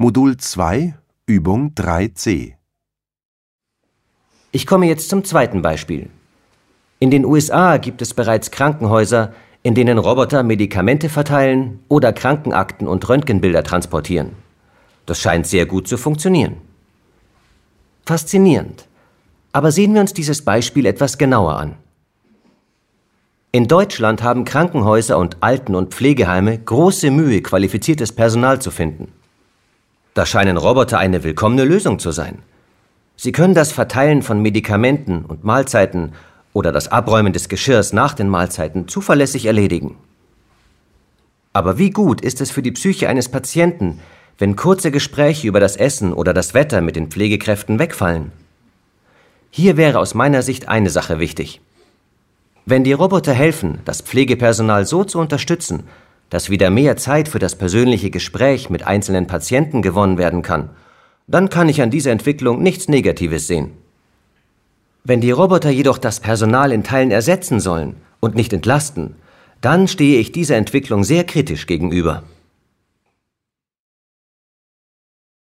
Modul 2, Übung 3c. Ich komme jetzt zum zweiten Beispiel. In den USA gibt es bereits Krankenhäuser, in denen Roboter Medikamente verteilen oder Krankenakten und Röntgenbilder transportieren. Das scheint sehr gut zu funktionieren. Faszinierend. Aber sehen wir uns dieses Beispiel etwas genauer an. In Deutschland haben Krankenhäuser und Alten- und Pflegeheime große Mühe, qualifiziertes Personal zu finden. Da scheinen Roboter eine willkommene Lösung zu sein. Sie können das Verteilen von Medikamenten und Mahlzeiten oder das Abräumen des Geschirrs nach den Mahlzeiten zuverlässig erledigen. Aber wie gut ist es für die Psyche eines Patienten, wenn kurze Gespräche über das Essen oder das Wetter mit den Pflegekräften wegfallen? Hier wäre aus meiner Sicht eine Sache wichtig. Wenn die Roboter helfen, das Pflegepersonal so zu unterstützen, dass wieder mehr Zeit für das persönliche Gespräch mit einzelnen Patienten gewonnen werden kann, dann kann ich an dieser Entwicklung nichts Negatives sehen. Wenn die Roboter jedoch das Personal in Teilen ersetzen sollen und nicht entlasten, dann stehe ich dieser Entwicklung sehr kritisch gegenüber.